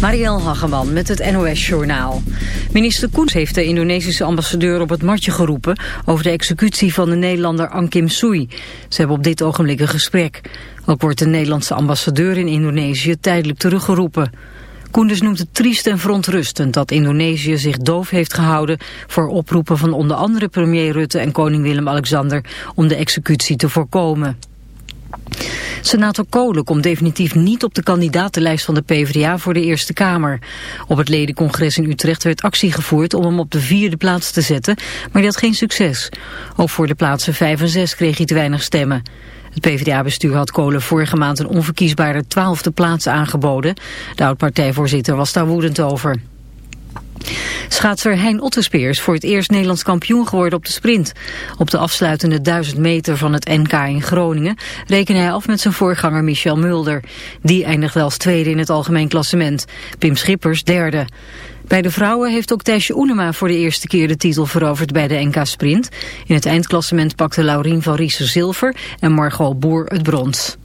Marielle Hageman met het NOS Journaal. Minister Koens heeft de Indonesische ambassadeur op het matje geroepen... over de executie van de Nederlander Ankim Sui. Ze hebben op dit ogenblik een gesprek. Ook wordt de Nederlandse ambassadeur in Indonesië tijdelijk teruggeroepen. Koenders noemt het triest en verontrustend dat Indonesië zich doof heeft gehouden... voor oproepen van onder andere premier Rutte en koning Willem-Alexander... om de executie te voorkomen. Senator Kolen komt definitief niet op de kandidatenlijst van de PvdA voor de Eerste Kamer. Op het ledencongres in Utrecht werd actie gevoerd om hem op de vierde plaats te zetten, maar had geen succes. Ook voor de plaatsen 5 en 6 kreeg hij te weinig stemmen. Het PvdA-bestuur had Kolen vorige maand een onverkiesbare twaalfde plaats aangeboden. De oud-partijvoorzitter was daar woedend over. Schaatser Hein Otterspeer is voor het eerst Nederlands kampioen geworden op de sprint. Op de afsluitende 1000 meter van het NK in Groningen rekende hij af met zijn voorganger Michel Mulder. Die eindigde als tweede in het algemeen klassement. Pim Schippers derde. Bij de vrouwen heeft ook Thijsje Oenema voor de eerste keer de titel veroverd bij de NK Sprint. In het eindklassement pakte Laurien van Riesen zilver en Margot Boer het brons.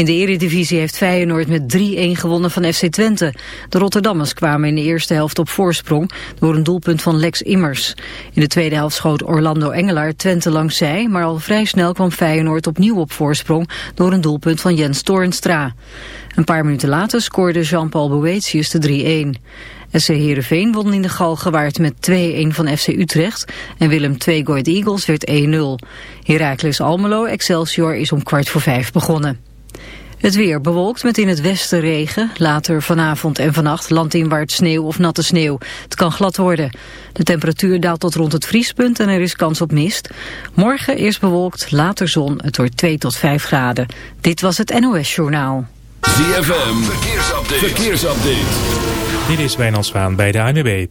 In de eredivisie heeft Feyenoord met 3-1 gewonnen van FC Twente. De Rotterdammers kwamen in de eerste helft op voorsprong door een doelpunt van Lex Immers. In de tweede helft schoot Orlando Engelaar Twente langs zij, maar al vrij snel kwam Feyenoord opnieuw op voorsprong door een doelpunt van Jens Toornstra. Een paar minuten later scoorde Jean-Paul Boetius de 3-1. SC Heerenveen won in de Galgenwaard met 2-1 van FC Utrecht en Willem II Goit Eagles werd 1-0. Heracles Almelo Excelsior is om kwart voor vijf begonnen. Het weer bewolkt met in het westen regen. Later vanavond en vannacht landinwaarts sneeuw of natte sneeuw. Het kan glad worden. De temperatuur daalt tot rond het vriespunt en er is kans op mist. Morgen eerst bewolkt, later zon. Het wordt 2 tot 5 graden. Dit was het NOS Journaal. ZFM, verkeersupdate. verkeersupdate. Dit is Wijnand Zwaan bij de ANWB.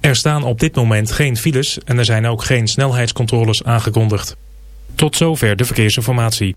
Er staan op dit moment geen files en er zijn ook geen snelheidscontroles aangekondigd. Tot zover de verkeersinformatie.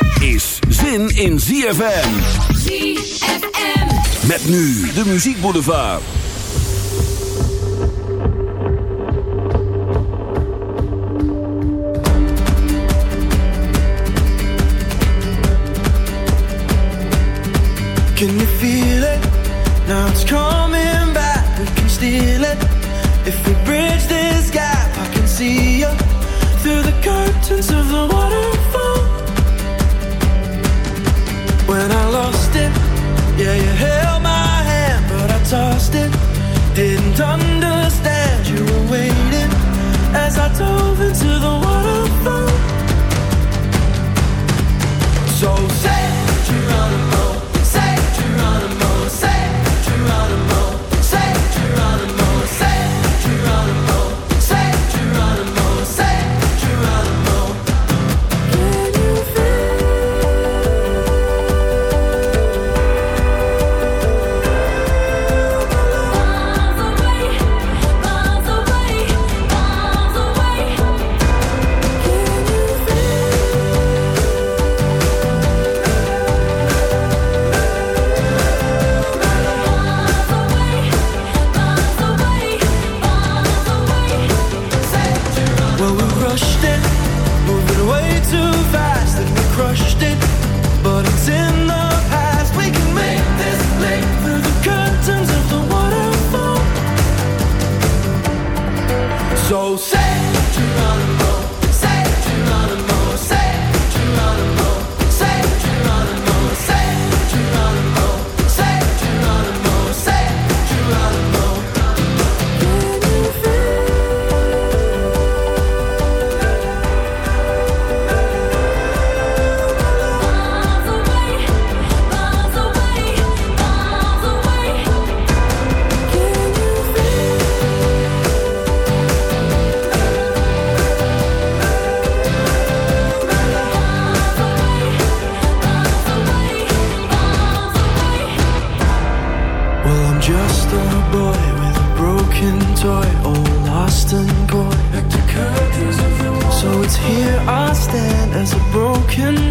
Is zin in ZFM. ZFM. Met nu de Muziek Boulevard. Can you feel it? Now it's coming back. We can steal it. If we bridge this gap, I can see you through the curtains of the waterfall. joy, all lost and void. So it's here I stand as a broken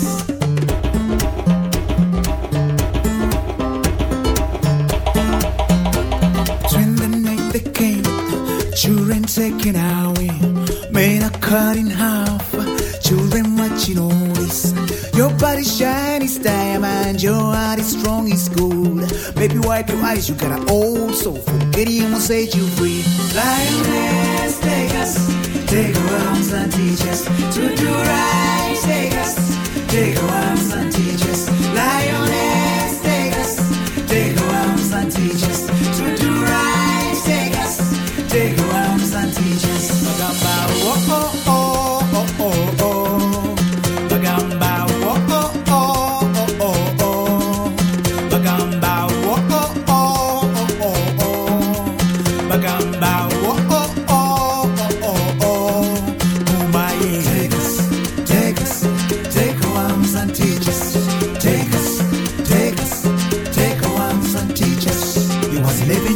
Taken away, men are cut in half, children watching all this. Your body shiny as diamond, your heart is strong as gold. Baby, wipe your eyes, you got an old soul. Him will set you free. Lioness, take us, take our arms and teach us to do right. Take us, take our arms and teach us. Lioness,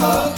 Oh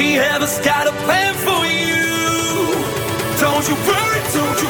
See, heaven's got a plan for you. Don't you worry, don't you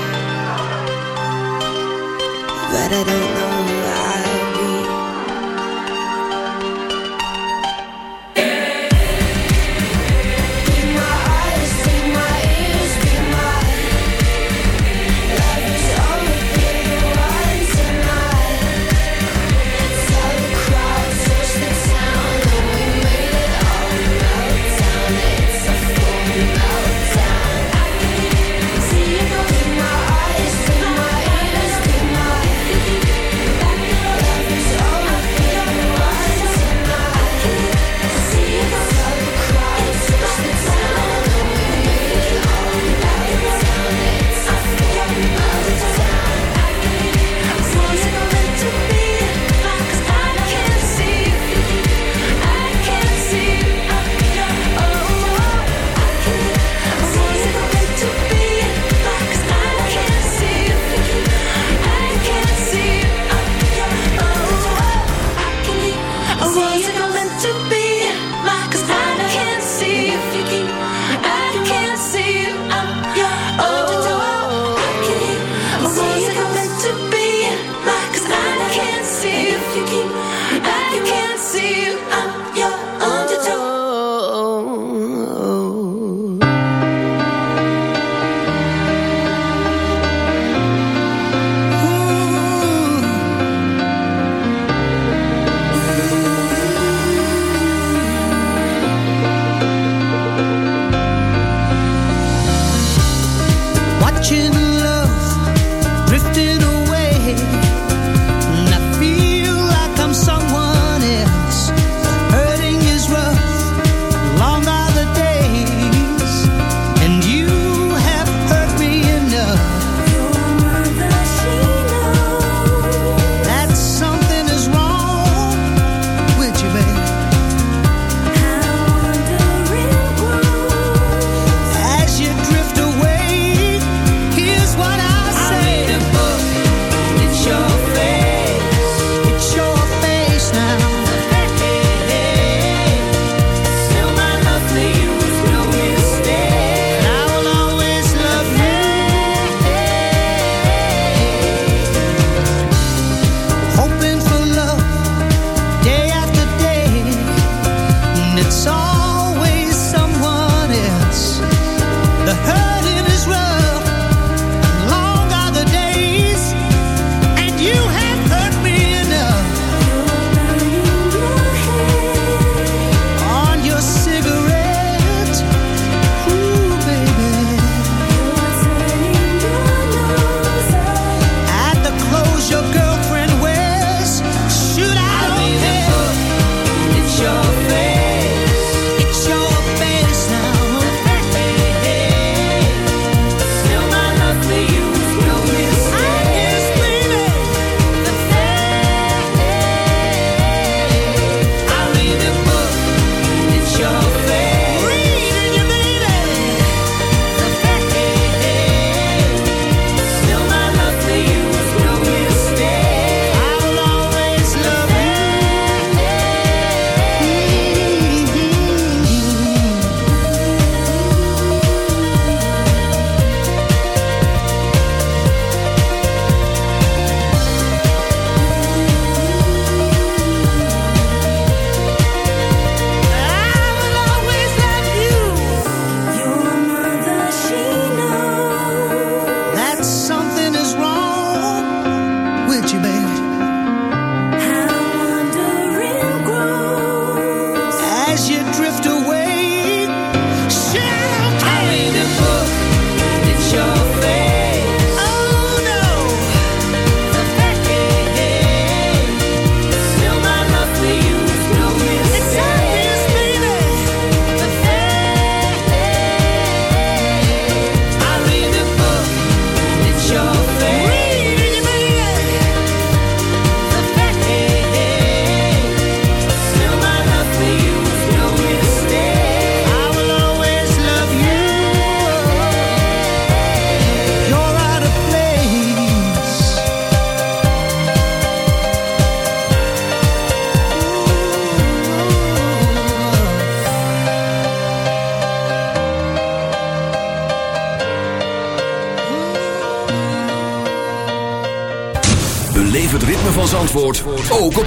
But I don't know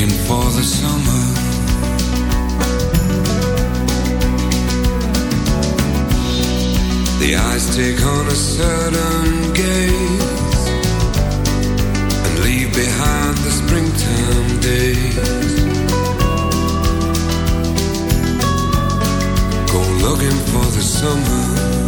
Looking for the summer. The eyes take on a certain gaze and leave behind the springtime days. Go looking for the summer.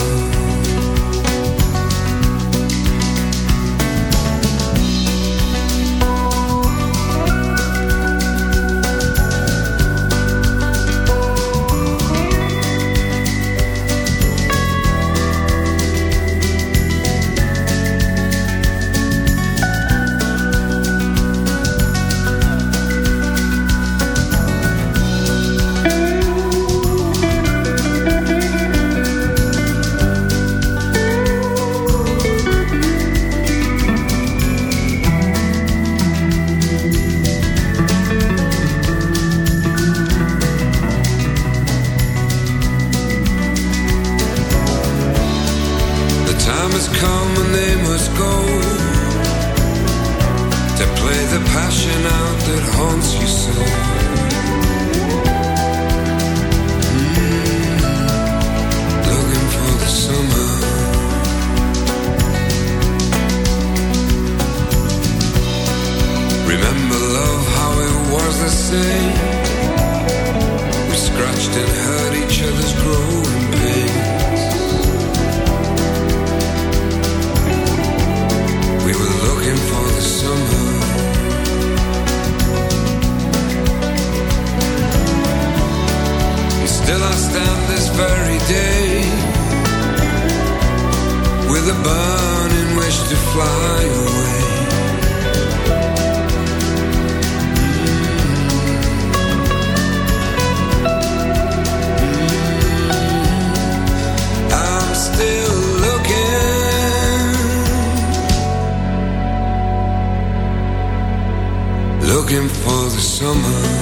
A burning wish to fly away. Mm. I'm still looking. looking for the summer.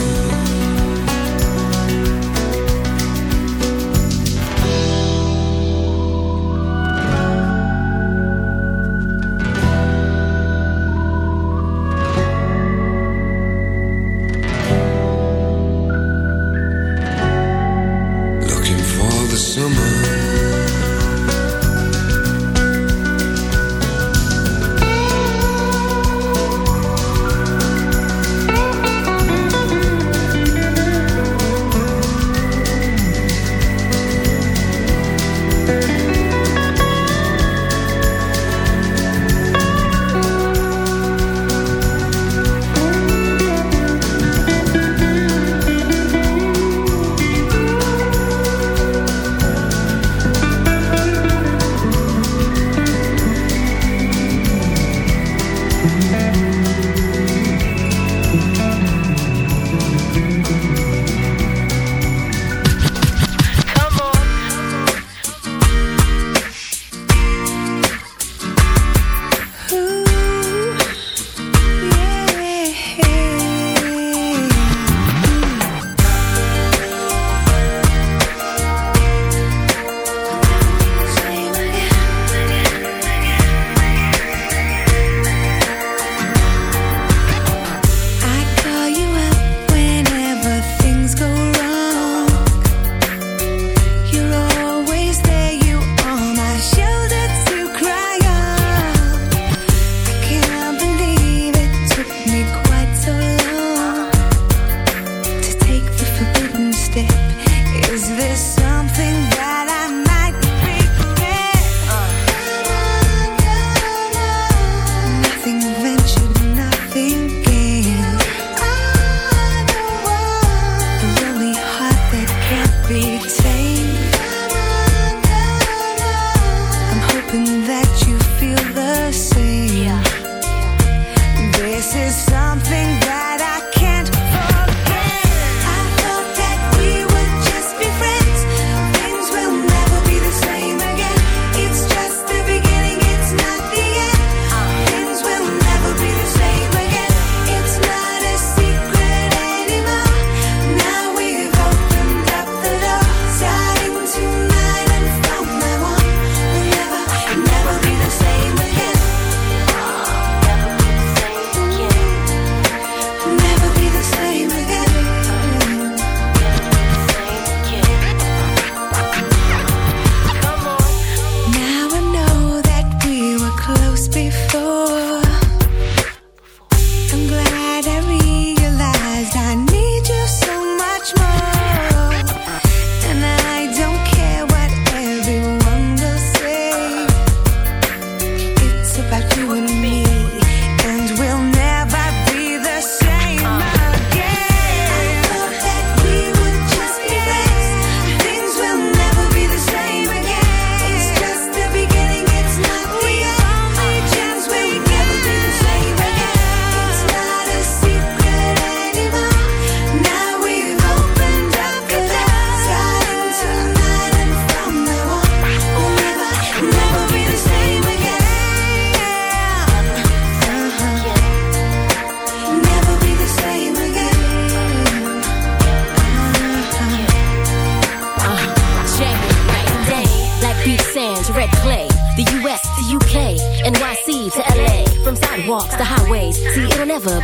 touch my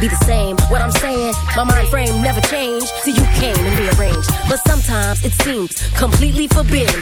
be the same. What I'm saying, my mind frame never changed. See, you came and rearranged. But sometimes it seems completely forbidden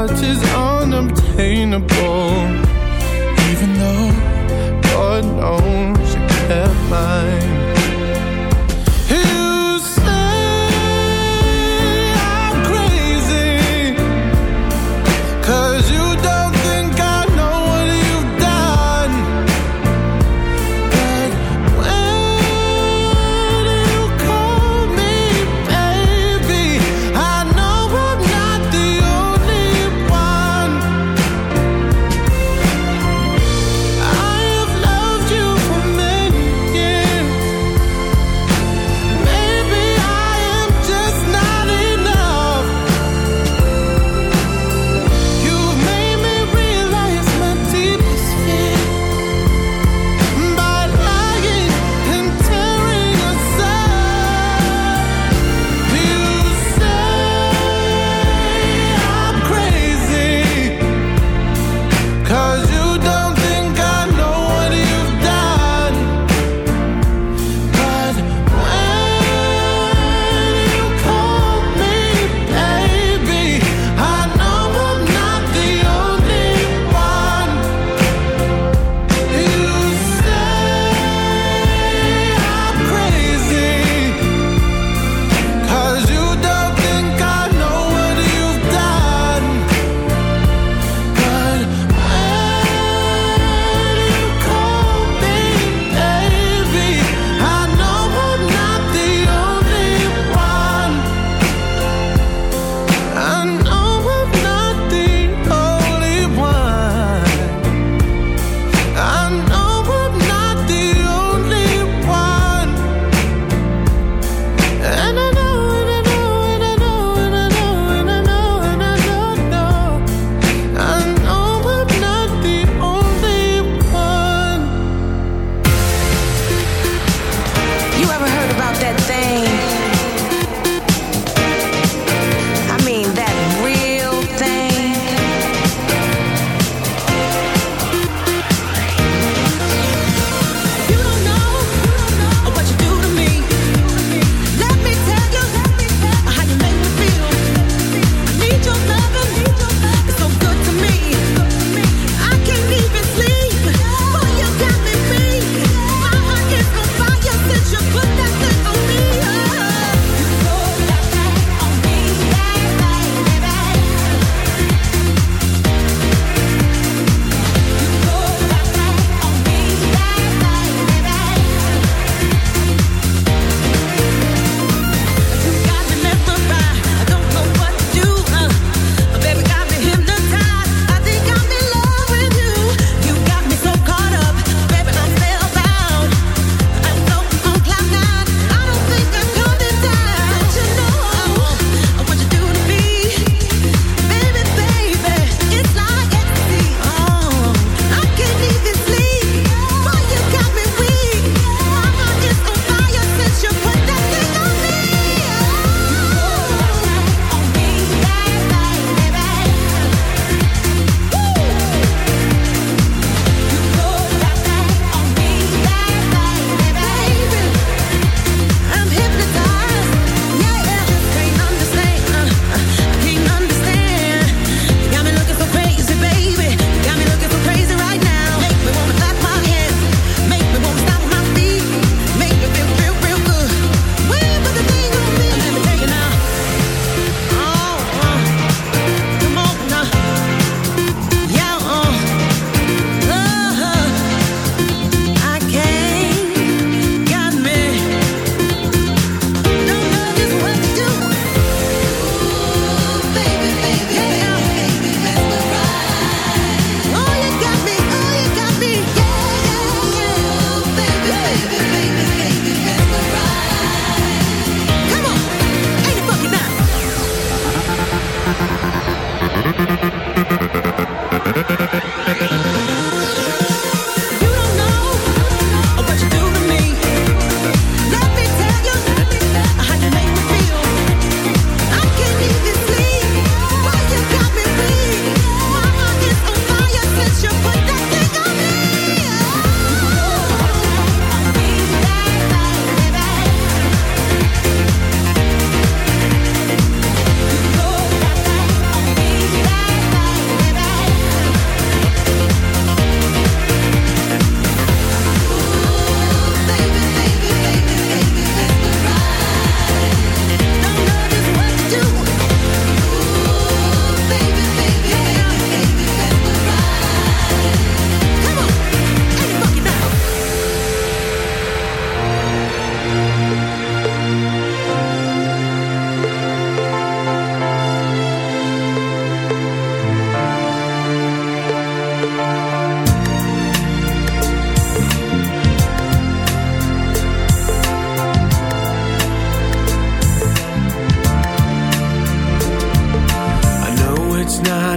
heart is unobtainable. Even though God knows you kept mine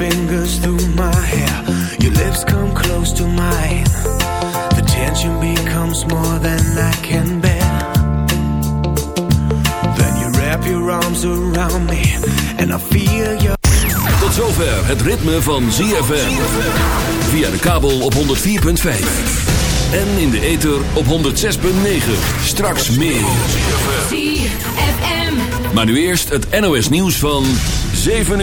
fingers through my hair, your lips come close to mine. The tension becomes more than I can bear. Then you wrap your arms around me, and I feel your. Tot zover het ritme van ZFM. Via de kabel op 104.5. En in de ether op 106.9. Straks meer. ZFM. Maar nu eerst het NOS nieuws van 7 uur.